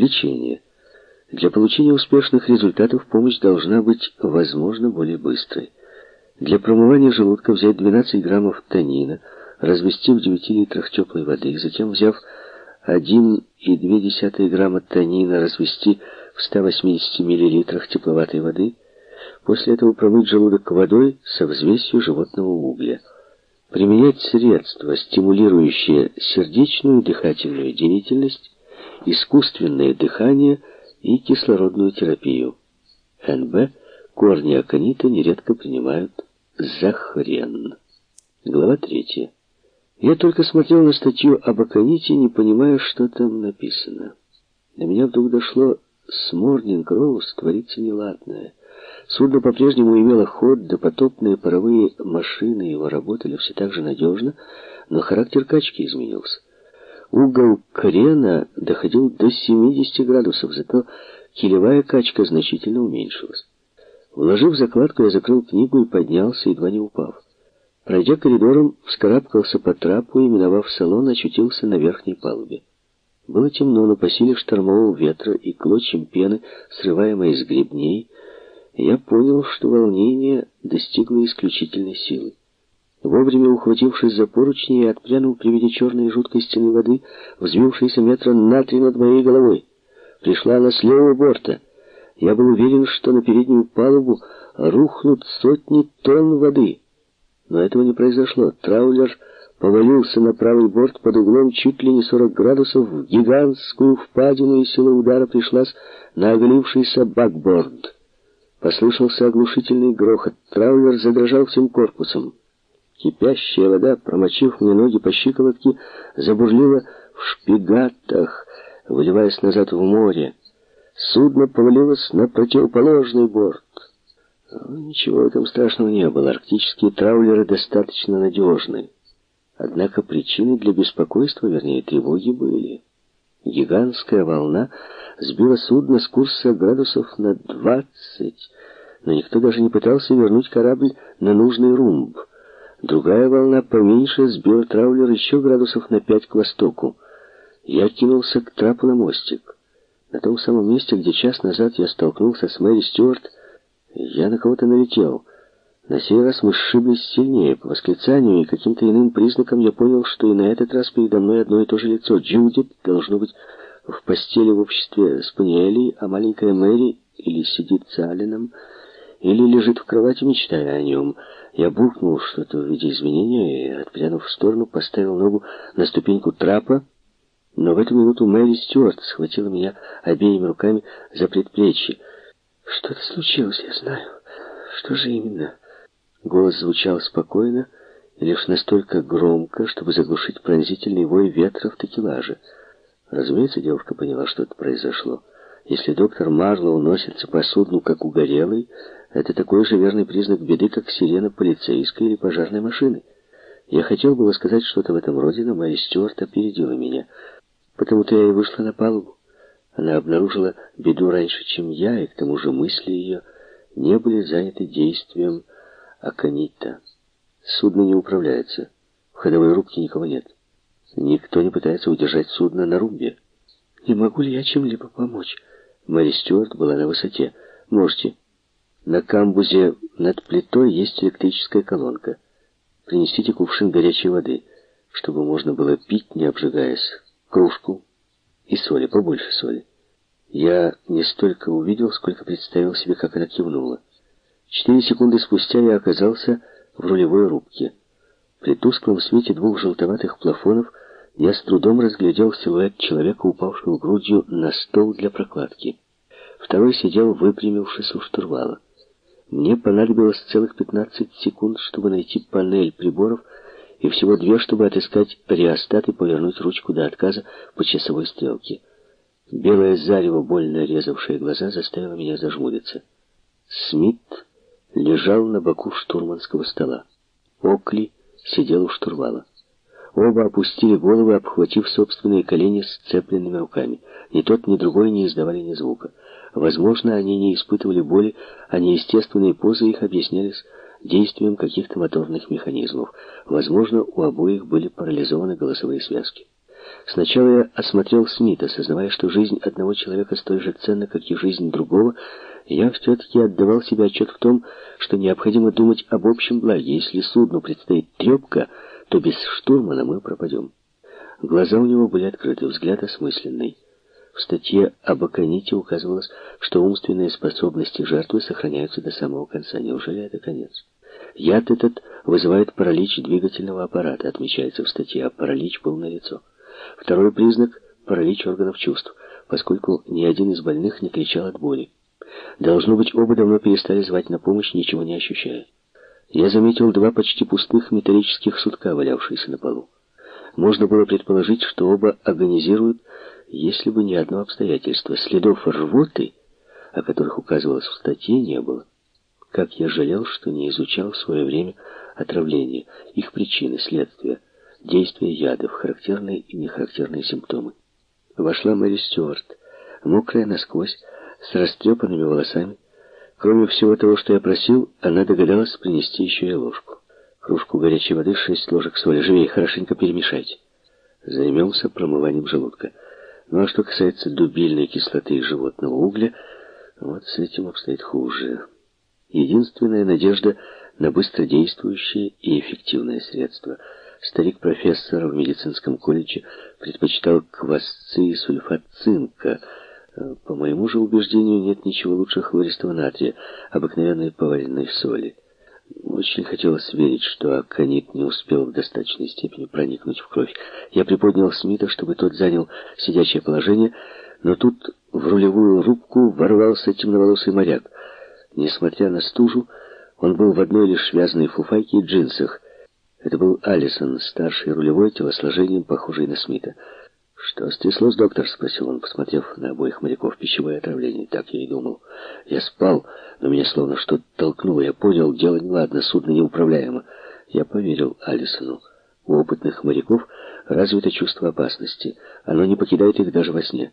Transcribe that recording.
Лечение. Для получения успешных результатов помощь должна быть, возможно, более быстрой. Для промывания желудка взять 12 граммов танина, развести в 9 литрах теплой воды, затем, взяв 1,2 грамма танина, развести в 180 миллилитрах тепловатой воды, после этого промыть желудок водой со взвесью животного угля. Применять средства, стимулирующие сердечную и дыхательную деятельность, искусственное дыхание и кислородную терапию. НБ корни аконита нередко принимают за хрен. Глава третья. Я только смотрел на статью об аконите, не понимая, что там написано. До меня вдруг дошло, с Морнинг Роуз творится неладное. Судно по-прежнему имело ход, допотопные паровые машины его работали все так же надежно, но характер качки изменился. Угол крена доходил до 70 градусов, зато килевая качка значительно уменьшилась. Вложив закладку, я закрыл книгу и поднялся, едва не упав. Пройдя коридором, вскарабкался по трапу и, миновав салон, очутился на верхней палубе. Было темно, но по силе штормового ветра и клочьям пены, срываемой из гребней, я понял, что волнение достигло исключительной силы. Вовремя ухватившись за поручни, я отпрянул при виде черной жуткой стены воды, взвившейся метра на три над моей головой. Пришла она с левого борта. Я был уверен, что на переднюю палубу рухнут сотни тонн воды. Но этого не произошло. Траулер повалился на правый борт под углом чуть ли не 40 градусов в гигантскую впадину, и сила удара пришлась на оголившийся бакборд. Послышался оглушительный грохот. Траулер задрожал всем корпусом. Кипящая вода, промочив мне ноги по щиколотке, забурлила в шпигатах, выливаясь назад в море. Судно повалилось на противоположный борт. Ничего в этом страшного не было. Арктические траулеры достаточно надежны. Однако причины для беспокойства, вернее, тревоги были. Гигантская волна сбила судно с курса градусов на двадцать, но никто даже не пытался вернуть корабль на нужный румб. Другая волна поменьше сбила траулер еще градусов на пять к востоку. Я кинулся к трапу на мостик. На том самом месте, где час назад я столкнулся с Мэри Стюарт, я на кого-то налетел. На сей раз мы сшиблись сильнее. По восклицанию и каким-то иным признакам я понял, что и на этот раз передо мной одно и то же лицо. Джудит, должно быть, в постели в обществе Спаниели, а маленькая Мэри или сидит с Алленом, или лежит в кровати, мечтая о нем. Я буркнул что-то в виде извинения и, отпрянув в сторону, поставил ногу на ступеньку трапа, но в эту минуту Мэри Стюарт схватила меня обеими руками за предплечье. «Что-то случилось, я знаю. Что же именно?» Голос звучал спокойно, лишь настолько громко, чтобы заглушить пронзительный вой ветра в такелаже. Разумеется, девушка поняла, что это произошло. Если доктор Марлоу носится по судну, как угорелый, это такой же верный признак беды, как сирена полицейской или пожарной машины. Я хотел было сказать что-то в этом роде, но Мэри Стюарт опередила меня. Потому-то я и вышла на палубу. Она обнаружила беду раньше, чем я, и к тому же мысли ее не были заняты действием Аконита. Судно не управляется. В ходовой рубке никого нет. Никто не пытается удержать судно на румбе. Не могу ли я чем-либо помочь? Мэри Стюарт была на высоте. Можете. На камбузе над плитой есть электрическая колонка. Принесите кувшин горячей воды, чтобы можно было пить, не обжигаясь. Кружку и соли, побольше соли. Я не столько увидел, сколько представил себе, как она кивнула. Четыре секунды спустя я оказался в рулевой рубке. При тусклом свете двух желтоватых плафонов я с трудом разглядел силуэт человека, упавшего грудью на стол для прокладки. Второй сидел, выпрямившись у штурвала. Мне понадобилось целых 15 секунд, чтобы найти панель приборов, и всего две, чтобы отыскать реостат и повернуть ручку до отказа по часовой стрелке. Белое зарево, больно резавшее глаза, заставило меня зажмуриться. Смит лежал на боку штурманского стола. Окли сидел у штурвала. Оба опустили головы, обхватив собственные колени сцепленными руками. Ни тот, ни другой не издавали ни звука. Возможно, они не испытывали боли, а неестественные позы их объяснялись действием каких-то моторных механизмов. Возможно, у обоих были парализованы голосовые связки. Сначала я осмотрел Смита, сознавая, что жизнь одного человека столь же ценна, как и жизнь другого, я все-таки отдавал себе отчет в том, что необходимо думать об общем благе. Если судну предстоит трепка, то без штурмана мы пропадем. Глаза у него были открыты, взгляд осмысленный. В статье об Аконите указывалось, что умственные способности жертвы сохраняются до самого конца. Неужели это конец? Яд этот вызывает паралич двигательного аппарата, отмечается в статье, а паралич был налицо. Второй признак – паралич органов чувств, поскольку ни один из больных не кричал от боли. Должно быть, оба давно перестали звать на помощь, ничего не ощущая. Я заметил два почти пустых металлических сутка, валявшиеся на полу. Можно было предположить, что оба агонизируют, если бы не одно обстоятельство. Следов рвоты, о которых указывалось в статье, не было. Как я жалел, что не изучал в свое время отравления, их причины, следствия, действия ядов, характерные и нехарактерные симптомы. Вошла Мэри Стюарт, мокрая насквозь, с растрепанными волосами. Кроме всего того, что я просил, она догадалась принести еще и ложку. Кружку горячей воды, шесть ложек соли. Живее, хорошенько перемешайте. Займемся промыванием желудка. Ну а что касается дубильной кислоты и животного угля, вот с этим обстоит хуже. Единственная надежда на быстродействующее и эффективное средство. Старик-профессор в медицинском колледже предпочитал квасцы и сульфат цинка. По моему же убеждению, нет ничего лучше хлористого натрия, обыкновенной поваренной соли. Очень хотелось верить, что аконит не успел в достаточной степени проникнуть в кровь. Я приподнял Смита, чтобы тот занял сидячее положение, но тут в рулевую рубку ворвался темноволосый моряк. Несмотря на стужу, он был в одной лишь связанной фуфайке и джинсах. Это был Алисон, старший рулевой, телосложением похожий на Смита. «Что стряслось, доктор?» — спросил он, посмотрев на обоих моряков. «Пищевое отравление». Так я и думал. Я спал, но меня словно что-то толкнуло. Я понял, дело неладно, судно неуправляемо. Я поверил Алисону. У опытных моряков развито чувство опасности. Оно не покидает их даже во сне.